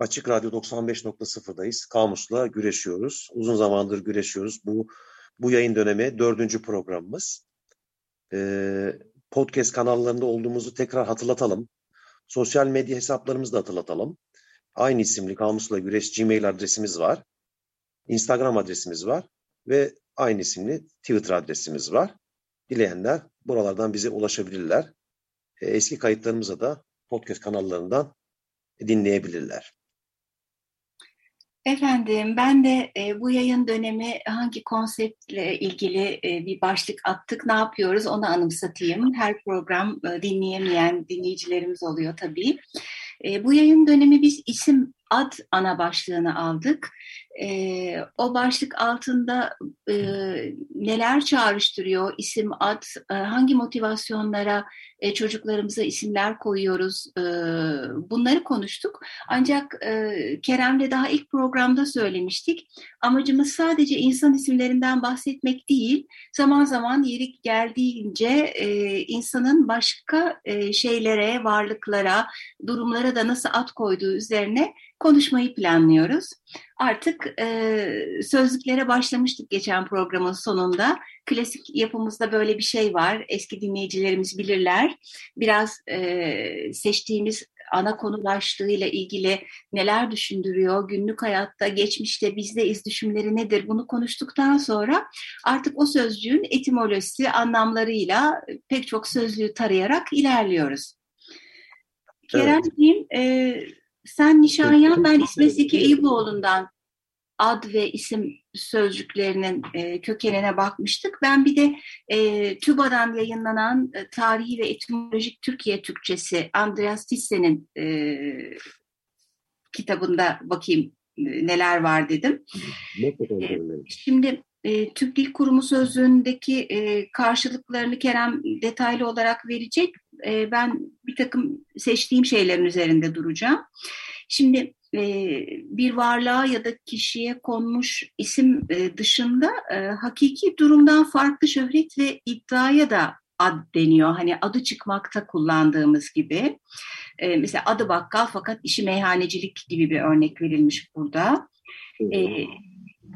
Açık Radyo 95.0'dayız. Kamus'la güreşiyoruz. Uzun zamandır güreşiyoruz. Bu bu yayın dönemi dördüncü programımız. Ee, podcast kanallarında olduğumuzu tekrar hatırlatalım. Sosyal medya hesaplarımızı da hatırlatalım. Aynı isimli Kamus'la Güreş Gmail adresimiz var. Instagram adresimiz var. Ve aynı isimli Twitter adresimiz var. Dileyenler buralardan bize ulaşabilirler. Ee, eski kayıtlarımıza da podcast kanallarından dinleyebilirler. Efendim ben de e, bu yayın dönemi hangi konseptle ilgili e, bir başlık attık, ne yapıyoruz onu anımsatayım. Her program e, dinleyemeyen dinleyicilerimiz oluyor tabii. E, bu yayın dönemi biz isim ad ana başlığını aldık. E, o başlık altında e, neler çağrıştırıyor isim, ad, e, hangi motivasyonlara e, çocuklarımıza isimler koyuyoruz e, bunları konuştuk. Ancak e, Kerem'le daha ilk programda söylemiştik. Amacımız sadece insan isimlerinden bahsetmek değil, zaman zaman yeri geldiğince e, insanın başka e, şeylere, varlıklara, durumlara da nasıl ad koyduğu üzerine konuşmayı planlıyoruz. Artık e, sözlüklere başlamıştık geçen programın sonunda. Klasik yapımızda böyle bir şey var. Eski dinleyicilerimiz bilirler. Biraz e, seçtiğimiz ana konu başlığıyla ilgili neler düşündürüyor, günlük hayatta, geçmişte bizde iz düşümleri nedir bunu konuştuktan sonra artık o sözcüğün etimolojisi anlamlarıyla pek çok sözlüğü tarayarak ilerliyoruz. Keremciğim, evet. e, sen Nişanyan, ben İsmet Zeki Eyüboğlu'ndan ad ve isim sözcüklerinin e, kökenine bakmıştık. Ben bir de e, TÜBA'dan yayınlanan e, Tarihi ve Etimolojik Türkiye Türkçesi Andreas Tisse'nin e, kitabında bakayım e, neler var dedim. E, şimdi e, Türk Dil Kurumu sözlüğündeki e, karşılıklarını Kerem detaylı olarak verecek. E, ben bir takım seçtiğim şeylerin üzerinde duracağım. Şimdi e, bir varlığa ya da kişiye konmuş isim e, dışında e, hakiki durumdan farklı şöhret ve iddiaya da ad deniyor. Hani adı çıkmakta kullandığımız gibi. Mesela adı bakkal fakat işi meyhanecilik gibi bir örnek verilmiş burada.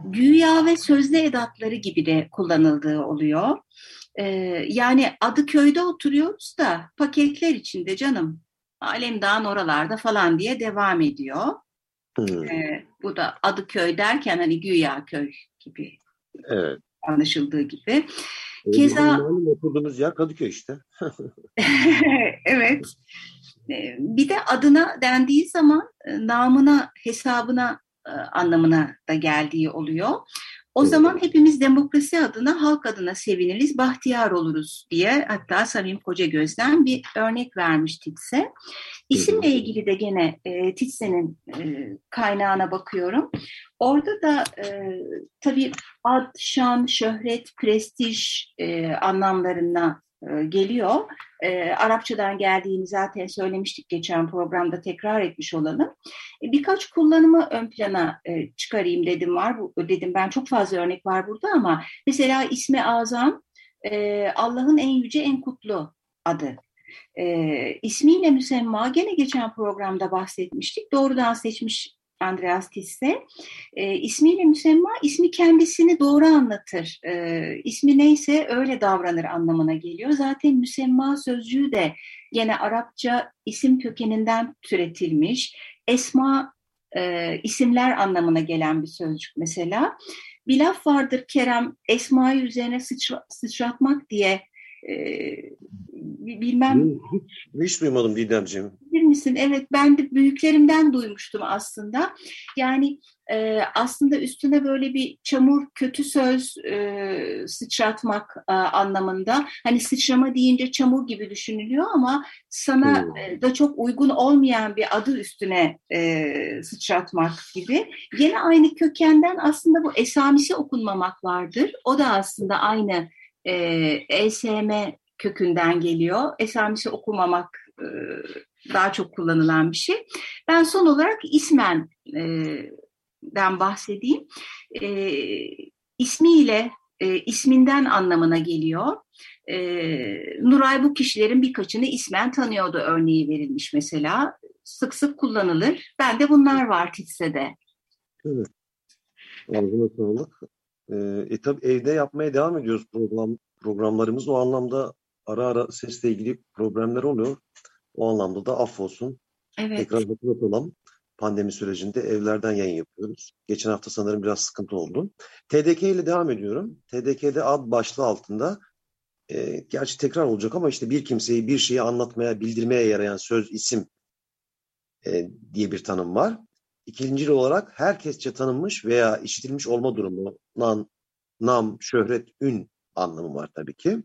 Güya ve sözlü edatları gibi de kullanıldığı oluyor. Ee, yani adı köyde oturuyoruz da paketler içinde canım. Alemdağ'ın oralarda falan diye devam ediyor. Hmm. Ee, bu da adı köy derken hani güya köy gibi evet. anlaşıldığı gibi. E, Keza oturduğumuz yer Kadıköy işte. evet. Ee, bir de adına dendiği zaman e, namına, hesabına e, anlamına da geldiği oluyor. O zaman hepimiz demokrasi adına, halk adına seviniriz, bahtiyar oluruz diye hatta Samim Kocagöz'den bir örnek vermiş Titse. İsimle ilgili de gene e, Titse'nin e, kaynağına bakıyorum. Orada da e, tabii ad, şan, şöhret, prestij e, anlamlarına geliyor. E, Arapçadan geldiğini zaten söylemiştik geçen programda tekrar etmiş olalım. E, birkaç kullanımı ön plana e, çıkarayım dedim var. Bu, dedim ben çok fazla örnek var burada ama mesela ismi azam e, Allah'ın en yüce en kutlu adı. E, ismiyle müsemma gene geçen programda bahsetmiştik. Doğrudan seçmiş Andreas Tisse. E, ismiyle müsemma, ismi kendisini doğru anlatır. E, ismi neyse öyle davranır anlamına geliyor. Zaten müsemma sözcüğü de yine Arapça isim kökeninden türetilmiş. Esma e, isimler anlamına gelen bir sözcük mesela. Bir laf vardır Kerem, Esma'yı üzerine sıçra, sıçratmak diye e, bilmem. Hiç, hiç duymadım Didemciğim. Bilir misin? Evet ben de büyüklerimden duymuştum aslında. Yani e, aslında üstüne böyle bir çamur, kötü söz e, sıçratmak e, anlamında. Hani sıçrama deyince çamur gibi düşünülüyor ama sana hmm. da çok uygun olmayan bir adı üstüne e, sıçratmak gibi. Yine aynı kökenden aslında bu esamisi okunmamak vardır. O da aslında aynı e, ESM kökünden geliyor. Esamisi okumamak e, daha çok kullanılan bir şey. Ben son olarak ismen e, bahsedeyim. E, ismiyle, e, isminden anlamına geliyor. E, Nuray bu kişilerin birkaçını ismen tanıyordu örneği verilmiş mesela. Sık sık kullanılır. Ben de bunlar var TİTSE'de. Evet. Ağzına sağlık. E tabi evde yapmaya devam ediyoruz program programlarımız. O anlamda ara ara sesle ilgili problemler oluyor. O anlamda da affolsun. Evet. Tekrar hatırlatalım pandemi sürecinde evlerden yayın yapıyoruz. Geçen hafta sanırım biraz sıkıntı oldu. TDK ile devam ediyorum. TDK'de ad başlığı altında e, gerçi tekrar olacak ama işte bir kimseyi bir şeyi anlatmaya, bildirmeye yarayan söz, isim e, diye bir tanım var. İkinci olarak herkesçe tanınmış veya işitilmiş olma durumu, nan, nam, şöhret, ün anlamı var tabii ki.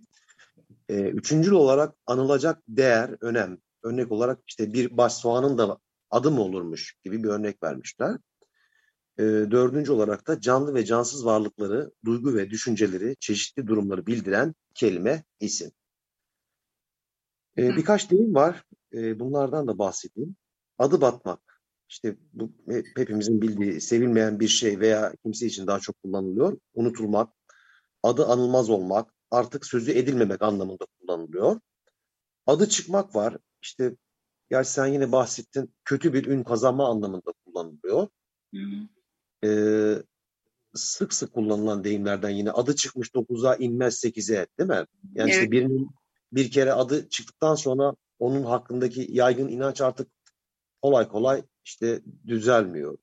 E, üçüncül olarak anılacak değer, önem. Örnek olarak işte bir baş soğanın da adı mı olurmuş gibi bir örnek vermişler. E, dördüncü olarak da canlı ve cansız varlıkları, duygu ve düşünceleri, çeşitli durumları bildiren kelime, isim. E, birkaç deyim var. E, bunlardan da bahsedeyim. Adı batmak. İşte bu hepimizin bildiği sevilmeyen bir şey veya kimse için daha çok kullanılıyor. Unutulmak, adı anılmaz olmak, artık sözü edilmemek anlamında kullanılıyor. Adı çıkmak var. İşte Gerçi sen yine bahsettin kötü bir ün kazanma anlamında kullanılıyor. Hı Ee, sık sık kullanılan deyimlerden yine adı çıkmış 9'a inmez 8'e değil mi? Yani evet. işte birinin bir kere adı çıktıktan sonra onun hakkındaki yaygın inanç artık kolay kolay işte düzelmiyor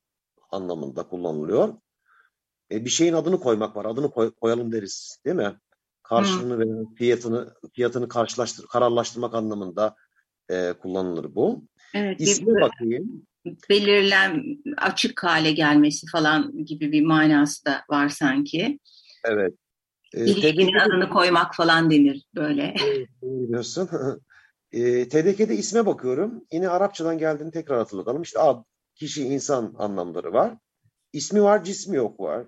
anlamında kullanılıyor. E, bir şeyin adını koymak var. Adını koy, koyalım deriz değil mi? Karşılığını ve fiyatını fiyatını karşılaştır kararlaştırmak anlamında e, kullanılır bu. Evet, İsme bir, bakayım. Belirlen açık hale gelmesi falan gibi bir manası da var sanki. Evet. E, İlişkinin adını koymak falan denir böyle. Biliyorsun. e, TDK'de isme bakıyorum. Yine Arapçadan geldiğini tekrar hatırlatalım. İşte ad, kişi, insan anlamları var. İsmi var, cismi yok var.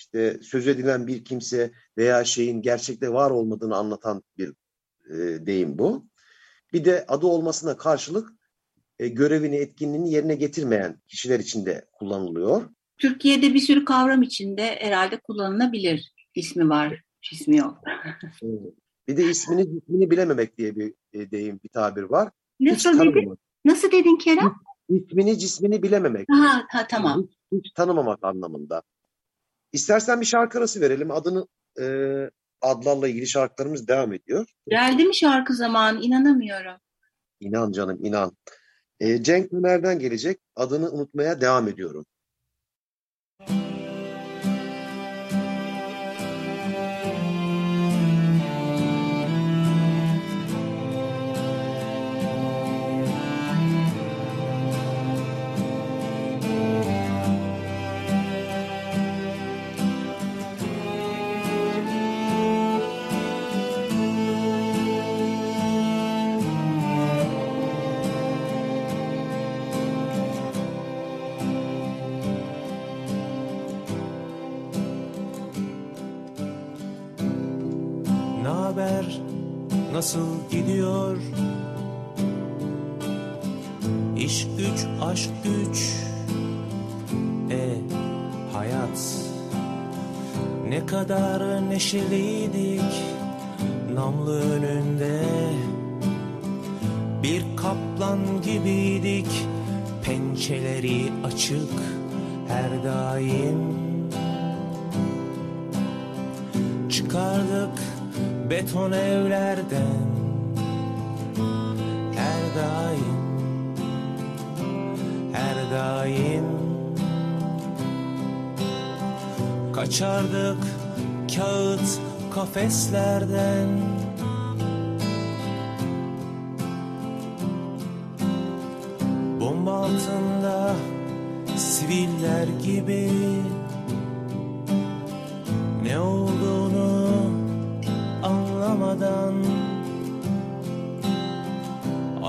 İşte söz edilen bir kimse veya şeyin gerçekte var olmadığını anlatan bir e, deyim bu. Bir de adı olmasına karşılık e, görevini, etkinliğini yerine getirmeyen kişiler için de kullanılıyor. Türkiye'de bir sürü kavram içinde herhalde kullanılabilir. İsmi var, ismi yok. bir de ismini ismini bilememek diye bir e, deyim, bir tabir var. Nasıl dedin? Nasıl dedin Kerem? İsmini cismini bilememek. Ha, ha tamam. Hiç, hiç tanımamak anlamında. İstersen bir şarkı arası verelim. Adını e, adlarla ilgili şarkılarımız devam ediyor. Geldi mi şarkı zamanı? İnanamıyorum. İnan canım inan. E, Cenk Ömer'den gelecek. Adını unutmaya devam ediyorum. Nasıl gidiyor? İş güç, aşk güç, e hayat. Ne kadar neşeliydik namlı önünde. Bir kaplan gibiydik, pençeleri açık her daim. beton evlerden her daim her daim. Kaçardık kağıt kafeslerden. Bomba altında siviller gibi. Ne oldu?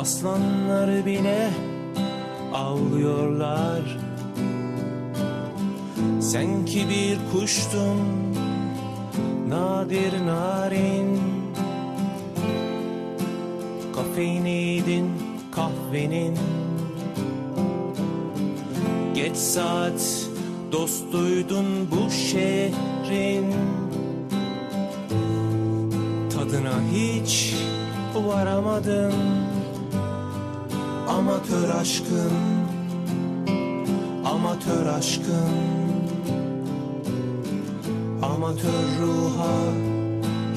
Aslanları bile avlıyorlar Sen ki bir kuştun nadir narin. Kafeiniydin kahvenin. Geç saat dostuydun bu şehrin. Tadına hiç varamadın Amatör aşkın Amatör aşkın. Amatör ruha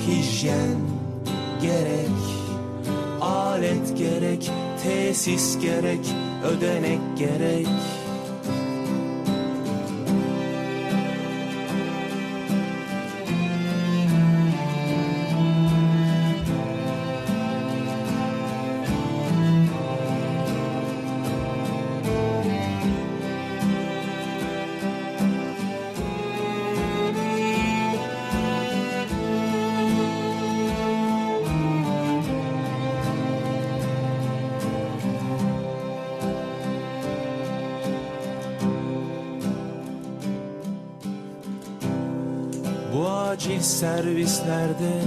hijyen gerek Alet gerek, tesis gerek, ödenek gerek Bu acil servislerde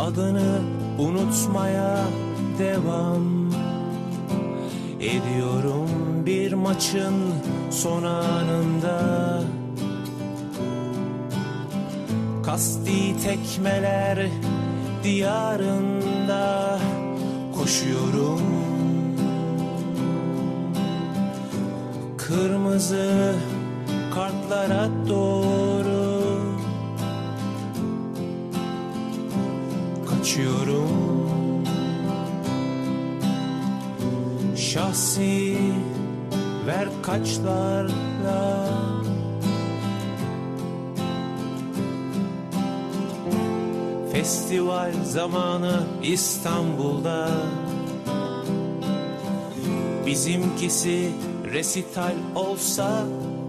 Adını unutmaya devam Ediyorum. Bir maçın son anında Kasti tekmeler diyarında Koşuyorum. Kırmızı kartlara doğru. Kaçıyorum. Şahsi ver kaçlarla. Festival zamanı İstanbul'da. Bizimkisi resital olsa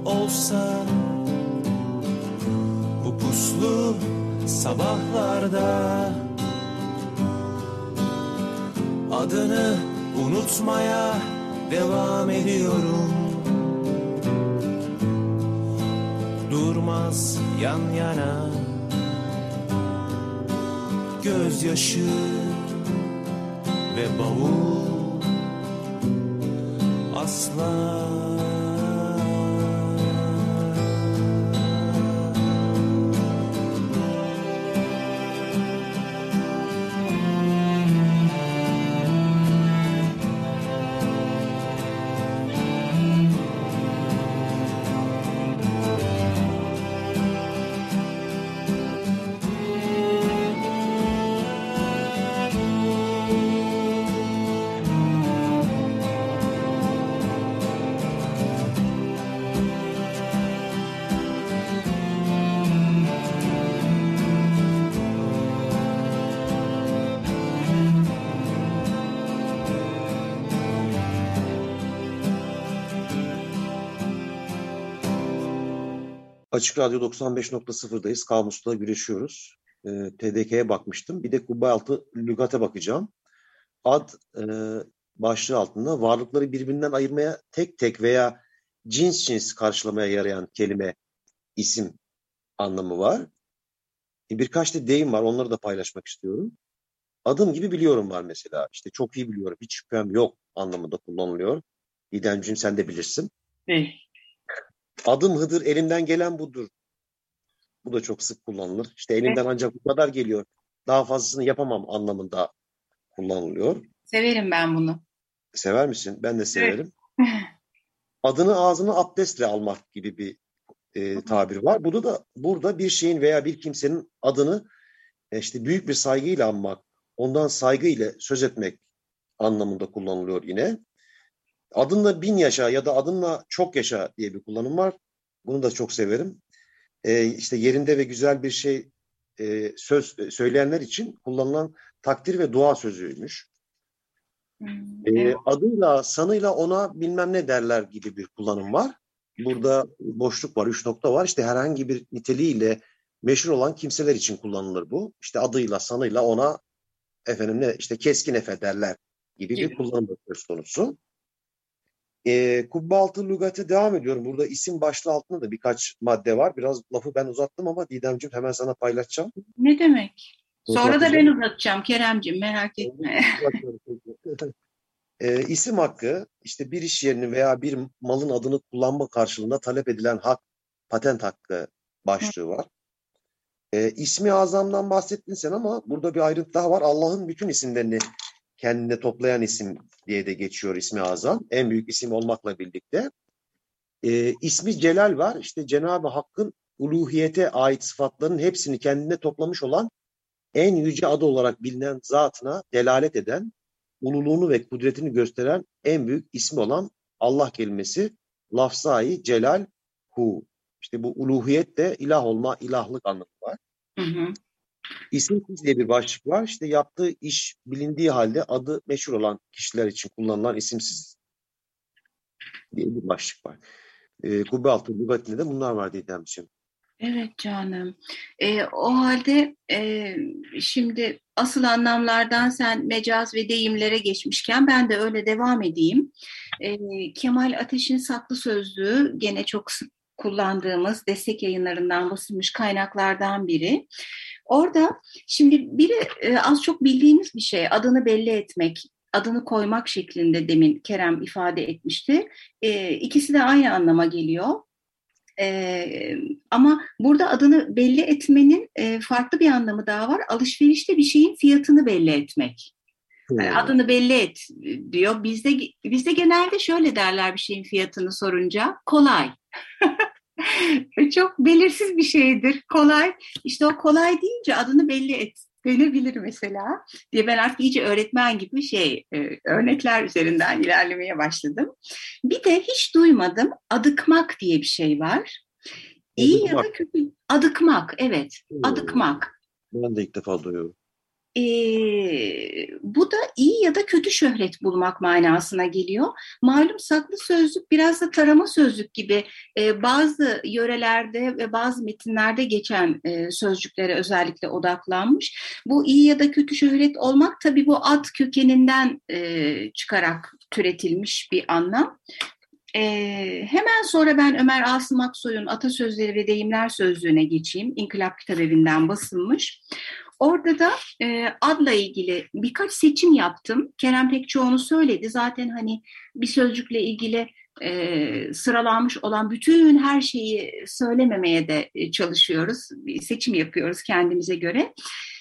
olsa Bu puslu sabahlarda Adını unutmaya devam ediyorum. Durmaz yan yana Gözyaşı ve bavul asla Açık Radyo 95.0'dayız. Kamusla güreşiyoruz. E, TDK'ye bakmıştım. Bir de Kubayaltı lügate bakacağım. Ad e, başlığı altında varlıkları birbirinden ayırmaya tek tek veya cins cins karşılamaya yarayan kelime, isim anlamı var. E, birkaç da deyim var. Onları da paylaşmak istiyorum. Adım gibi biliyorum var mesela. İşte çok iyi biliyorum. Hiç şüphem yok anlamında kullanılıyor. İdemciğim sen de bilirsin. Evet. Adım Hıdır, elimden gelen budur. Bu da çok sık kullanılır. İşte elimden ancak bu kadar geliyor. Daha fazlasını yapamam anlamında kullanılıyor. Severim ben bunu. Sever misin? Ben de severim. Adını ağzına abdestle almak gibi bir e, tabir var. Burada da burada bir şeyin veya bir kimsenin adını e, işte büyük bir saygıyla anmak, ondan saygıyla söz etmek anlamında kullanılıyor yine. Adınla bin yaşa ya da adınla çok yaşa diye bir kullanım var. Bunu da çok severim. E, işte yerinde ve güzel bir şey e, söz söyleyenler için kullanılan takdir ve dua sözüymüş. Hmm, E, evet. adıyla, sanıyla ona bilmem ne derler gibi bir kullanım var. Burada boşluk var, üç nokta var. İşte herhangi bir niteliğiyle meşhur olan kimseler için kullanılır bu. İşte adıyla, sanıyla ona efendim ne işte keskin efe derler gibi bir kullanım söz konusu. E, kubbe altı lügate devam ediyorum. Burada isim başlığı altında da birkaç madde var. Biraz lafı ben uzattım ama Didemciğim hemen sana paylaşacağım. Ne demek? Sonra da ben Uzatacağım. Keremcim merak etme. e, isim hakkı işte bir iş yerinin veya bir malın adını kullanma karşılığında talep edilen hak, patent hakkı başlığı var. E, ismi azamdan bahsettin sen ama burada bir ayrıntı daha var. Allah'ın bütün isimlerini kendine toplayan isim diye de geçiyor ismi azam. En büyük isim olmakla birlikte. E, ismi Celal var. İşte Cenab-ı Hakk'ın uluhiyete ait sıfatların hepsini kendine toplamış olan en yüce adı olarak bilinen zatına delalet eden, ululuğunu ve kudretini gösteren en büyük ismi olan Allah kelimesi lafzayı celal hu. İşte bu uluhiyet de ilah olma, ilahlık anlamı var. Hı hı. İsimsiz diye bir başlık var. İşte yaptığı iş bilindiği halde adı meşhur olan kişiler için kullanılan isimsiz diye bir başlık var. E, Kubbe altı lügatinde de bunlar var Didemciğim. Evet canım. Ee, o halde e, şimdi asıl anlamlardan sen mecaz ve deyimlere geçmişken ben de öyle devam edeyim. Ee, Kemal Ateş'in saklı sözlüğü gene çok sık kullandığımız destek yayınlarından basılmış kaynaklardan biri. Orada şimdi biri e, az çok bildiğimiz bir şey adını belli etmek, adını koymak şeklinde demin Kerem ifade etmişti. E, ikisi de aynı anlama geliyor. Ee, ama burada adını belli etmenin e, farklı bir anlamı daha var. Alışverişte bir şeyin fiyatını belli etmek. Yani adını belli et diyor. Bizde bizde genelde şöyle derler bir şeyin fiyatını sorunca kolay. Çok belirsiz bir şeydir. Kolay. İşte o kolay deyince adını belli et denebilir mesela diye ben artık iyice öğretmen gibi şey e, örnekler üzerinden ilerlemeye başladım. Bir de hiç duymadım adıkmak diye bir şey var. İyi ya da kötü. Adıkmak evet adıkmak. Ben de ilk defa duyuyorum. E, bu da iyi ya da kötü şöhret bulmak manasına geliyor. Malum saklı sözlük biraz da tarama sözlük gibi e, bazı yörelerde ve bazı metinlerde geçen e, sözcüklere özellikle odaklanmış. Bu iyi ya da kötü şöhret olmak tabii bu ad kökeninden e, çıkarak türetilmiş bir anlam. Ee, hemen sonra ben Ömer Asım Aksoy'un Atasözleri ve Deyimler Sözlüğü'ne geçeyim. İnkılap Kitabevi'nden basılmış. Orada da e, adla ilgili birkaç seçim yaptım. Kerem pek çoğunu söyledi. Zaten hani bir sözcükle ilgili e, sıralanmış olan bütün her şeyi söylememeye de çalışıyoruz. Bir seçim yapıyoruz kendimize göre.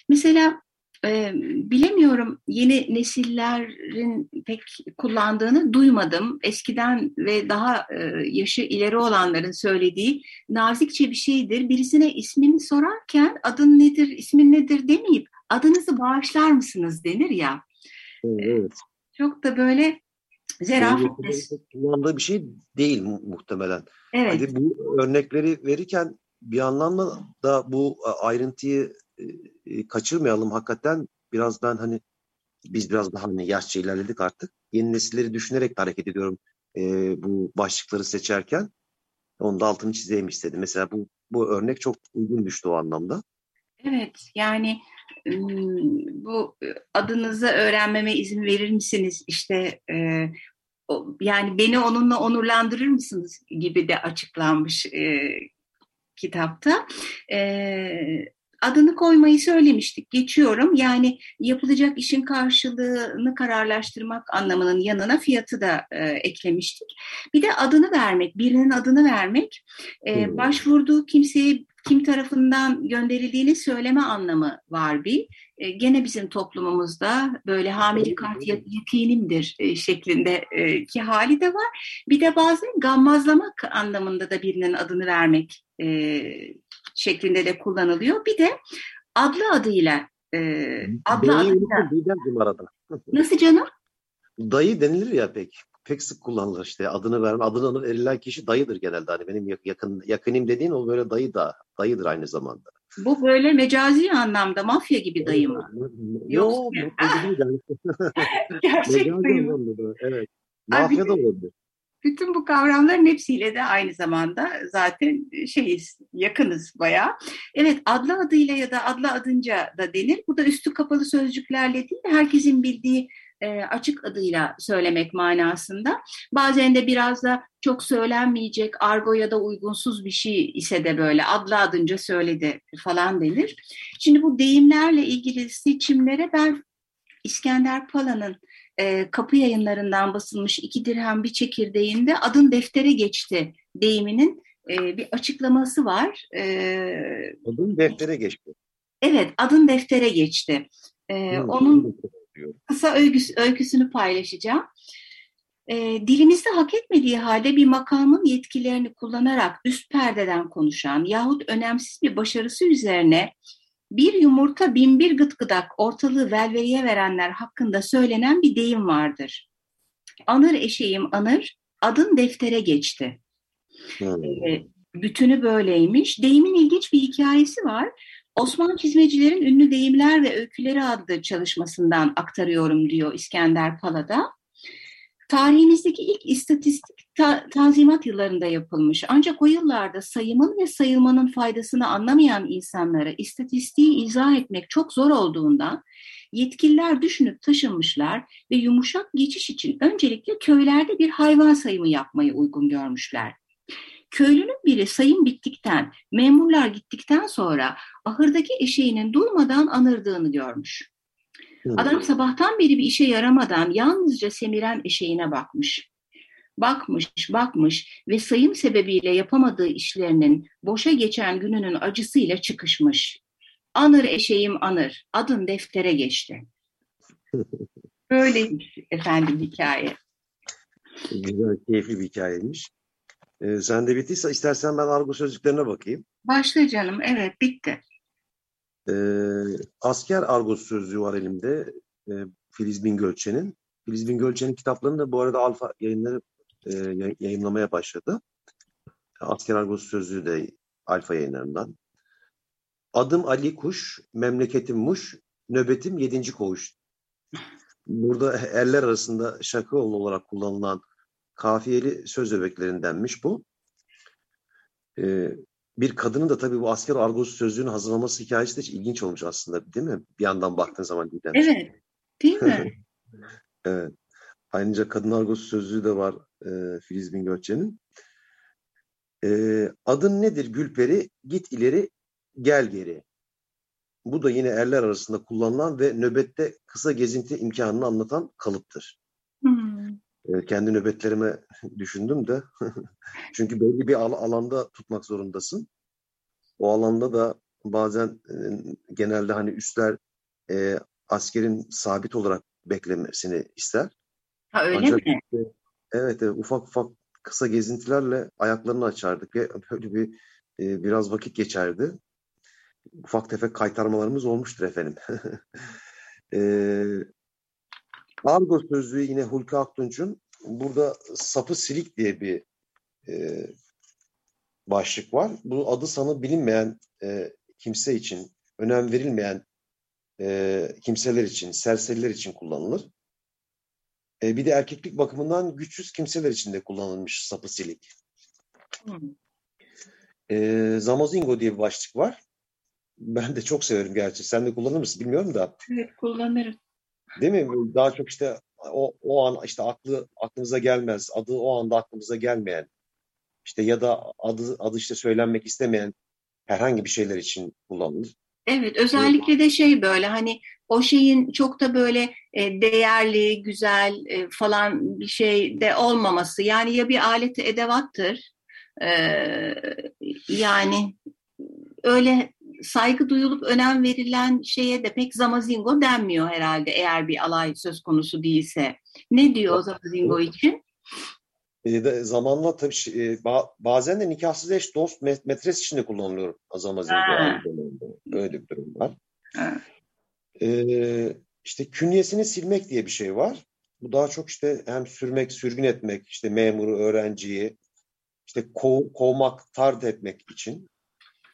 Mesela e, bilemiyorum yeni nesillerin pek kullandığını duymadım. Eskiden ve daha e, yaşı ileri olanların söylediği nazikçe bir şeydir. Birisine ismini sorarken adın nedir, ismin nedir demeyip adınızı bağışlar mısınız denir ya. Evet. Çok da böyle zerafetli. Kullandığı bir şey değil mu muhtemelen. Evet. Hadi bu örnekleri verirken bir anlamda da bu ayrıntıyı kaçırmayalım hakikaten biraz ben hani biz biraz daha hani yaşça ilerledik artık. Yeni nesilleri düşünerek hareket ediyorum e, bu başlıkları seçerken. Onu da altını çizeyim istedim. Mesela bu bu örnek çok uygun düştü o anlamda. Evet yani bu adınızı öğrenmeme izin verir misiniz? İşte e, yani beni onunla onurlandırır mısınız gibi de açıklanmış e, kitapta. E, adını koymayı söylemiştik. Geçiyorum. Yani yapılacak işin karşılığını kararlaştırmak anlamının yanına fiyatı da e, eklemiştik. Bir de adını vermek, birinin adını vermek, e, başvurduğu kimseye kim tarafından gönderildiğini söyleme anlamı var bir. E, gene bizim toplumumuzda böyle hamile kart yakinimdir e, şeklinde e, ki hali de var. Bir de bazen gammazlamak anlamında da birinin adını vermek e, şeklinde de kullanılıyor. Bir de adlı adıyla e, adlı Dayı adıyla. arada. Nasıl canım? Dayı denilir ya pek. pek sık kullanılır işte adını verme. Adını verilen kişi dayıdır genelde. Hani benim yakın yakınım dediğin o böyle dayı da dayıdır aynı zamanda. Bu böyle mecazi anlamda mafya gibi dayı mı? Yok. Gerçek dayı mı? Evet. Mafya da olabilir. Bütün bu kavramların hepsiyle de aynı zamanda zaten şeyiz, yakınız bayağı. Evet adlı adıyla ya da adlı adınca da denir. Bu da üstü kapalı sözcüklerle değil de herkesin bildiği e, açık adıyla söylemek manasında. Bazen de biraz da çok söylenmeyecek argo ya da uygunsuz bir şey ise de böyle adlı adınca söyledi falan denir. Şimdi bu deyimlerle ilgili seçimlere ben İskender Pala'nın e, kapı yayınlarından basılmış iki dirhem bir çekirdeğinde adın deftere geçti deyiminin e, bir açıklaması var. E, adın deftere geçti. Evet, adın deftere geçti. E, hmm, onun kısa öyküsü, öyküsünü paylaşacağım. E, dilimizde hak etmediği halde bir makamın yetkilerini kullanarak üst perdeden konuşan yahut önemsiz bir başarısı üzerine bir yumurta bin bir gıtgıdak ortalığı velveriye verenler hakkında söylenen bir deyim vardır. Anır eşeğim anır, adın deftere geçti. Hmm. E, bütünü böyleymiş. Deyimin ilginç bir hikayesi var. Osmanlı çizmecilerin ünlü deyimler ve öyküleri adlı çalışmasından aktarıyorum diyor İskender Pala'da. Tarihimizdeki ilk istatistik ta tanzimat yıllarında yapılmış. Ancak o yıllarda sayımın ve sayılmanın faydasını anlamayan insanlara istatistiği izah etmek çok zor olduğundan yetkililer düşünüp taşınmışlar ve yumuşak geçiş için öncelikle köylerde bir hayvan sayımı yapmayı uygun görmüşler. Köylünün biri sayım bittikten, memurlar gittikten sonra ahırdaki eşeğinin durmadan anırdığını görmüş. Adam sabahtan beri bir işe yaramadan yalnızca semiren eşeğine bakmış. Bakmış, bakmış ve sayım sebebiyle yapamadığı işlerinin boşa geçen gününün acısıyla çıkışmış. Anır eşeğim anır, adın deftere geçti. Böyleymiş efendim hikaye. Güzel, keyifli bir hikayeymiş. Ee, sen de bittiyse istersen ben argo sözcüklerine bakayım. Başla canım, evet bitti. E, asker argosu sözlüğü var elimde. E, Filiz Bingölçen'in. Filiz Bingölçen'in kitaplarını da bu arada Alfa yayınları e, yayınlamaya başladı. Asker argosu sözlüğü de Alfa yayınlarından. Adım Ali Kuş, memleketim Muş, nöbetim yedinci koğuş. Burada erler arasında şaka olarak kullanılan kafiyeli söz öbeklerindenmiş bu. Ee, bir kadının da tabii bu asker argosu sözlüğünü hazırlaması hikayesi de ilginç olmuş aslında değil mi? Bir yandan baktığın zaman Didem. Evet. Değil mi? evet. Ayrıca kadın argosu sözlüğü de var e, Filiz Bingölçen'in. E, adın nedir Gülperi? Git ileri, gel geri. Bu da yine erler arasında kullanılan ve nöbette kısa gezinti imkanını anlatan kalıptır. Hmm. E, kendi nöbetlerime düşündüm de. Çünkü belli bir al alanda tutmak zorundasın. O alanda da bazen e, genelde hani üstler e, askerin sabit olarak beklemesini ister. Ha öyle Ancak mi? Işte, evet, evet ufak ufak kısa gezintilerle ayaklarını açardık ve böyle bir e, biraz vakit geçerdi. Ufak tefek kaytarmalarımız olmuştur efendim. e, Argo sözlüğü yine Hulki Aktunç'un burada sapı silik diye bir e, başlık var. Bu adı sana bilinmeyen e, kimse için, önem verilmeyen e, kimseler için, serseriler için kullanılır. E, bir de erkeklik bakımından güçsüz kimseler için de kullanılmış sapı silik. Hmm. E, Zamazingo diye bir başlık var. Ben de çok severim gerçi. Sen de kullanır mısın bilmiyorum da. Evet kullanırım. Değil mi? Daha çok işte o, o an işte aklı aklımıza gelmez. Adı o anda aklımıza gelmeyen işte ya da adı adı işte söylenmek istemeyen herhangi bir şeyler için kullanılır. Evet, özellikle de şey böyle hani o şeyin çok da böyle e, değerli, güzel e, falan bir şey de olmaması. Yani ya bir alet edevattır, e, yani öyle saygı duyulup önem verilen şeye de pek zamazingo denmiyor herhalde eğer bir alay söz konusu değilse. Ne diyor zamazingo için? E, de, zamanla tabii e, bazen de nikahsız eş, dost, metres için de kullanılıyor zamazingo. Böyle bir durum var. Ha. E, işte künyesini silmek diye bir şey var. Bu daha çok işte hem sürmek, sürgün etmek, işte memuru, öğrenciyi, işte kov, kovmak, tard etmek için.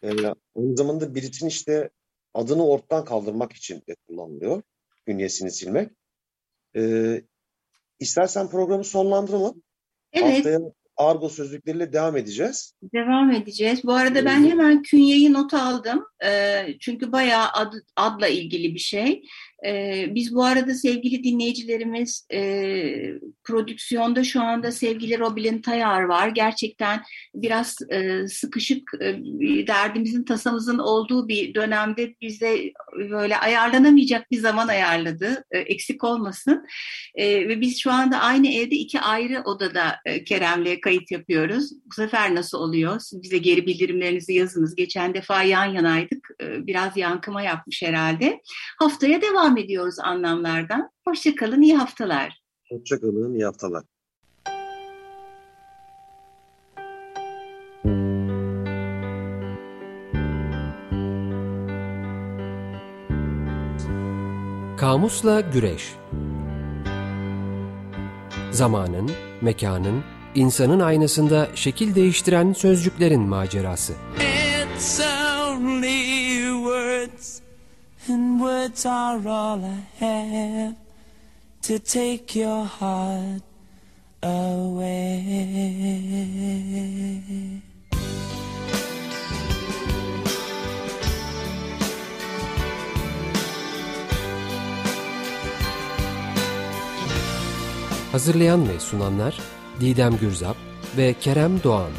E, aynı zamanda birisinin işte adını ortadan kaldırmak için de kullanılıyor. Bünyesini silmek. E, istersen programı sonlandıralım. Evet. Haftaya argo sözlükleriyle devam edeceğiz. Devam edeceğiz. Bu arada ben hemen künyeyi not aldım. E, çünkü bayağı ad, adla ilgili bir şey. E, biz bu arada sevgili dinleyicilerimiz e, prodüksiyonda şu anda sevgili Robin Tayar var. Gerçekten biraz e, sıkışık e, derdimizin tasamızın olduğu bir dönemde bize böyle ayarlanamayacak bir zaman ayarladı. E, eksik olmasın. E, ve biz şu anda aynı evde iki ayrı odada e, Kerem'le kayıt yapıyoruz. Bu sefer nasıl oluyor? Siz bize geri bildirimlerinizi yazınız. Geçen defa yan yanaydık. E, biraz yankıma yapmış herhalde. Haftaya devam ediyoruz anlamlardan. Hoşçakalın, iyi haftalar. Hoşçakalın, iyi haftalar. Kamusla Güreş Zamanın, mekanın, insanın aynasında şekil değiştiren sözcüklerin macerası. It's words, and words are all I have to take your heart away. Hazırlayan ve sunanlar Didem Gürzap ve Kerem Doğan.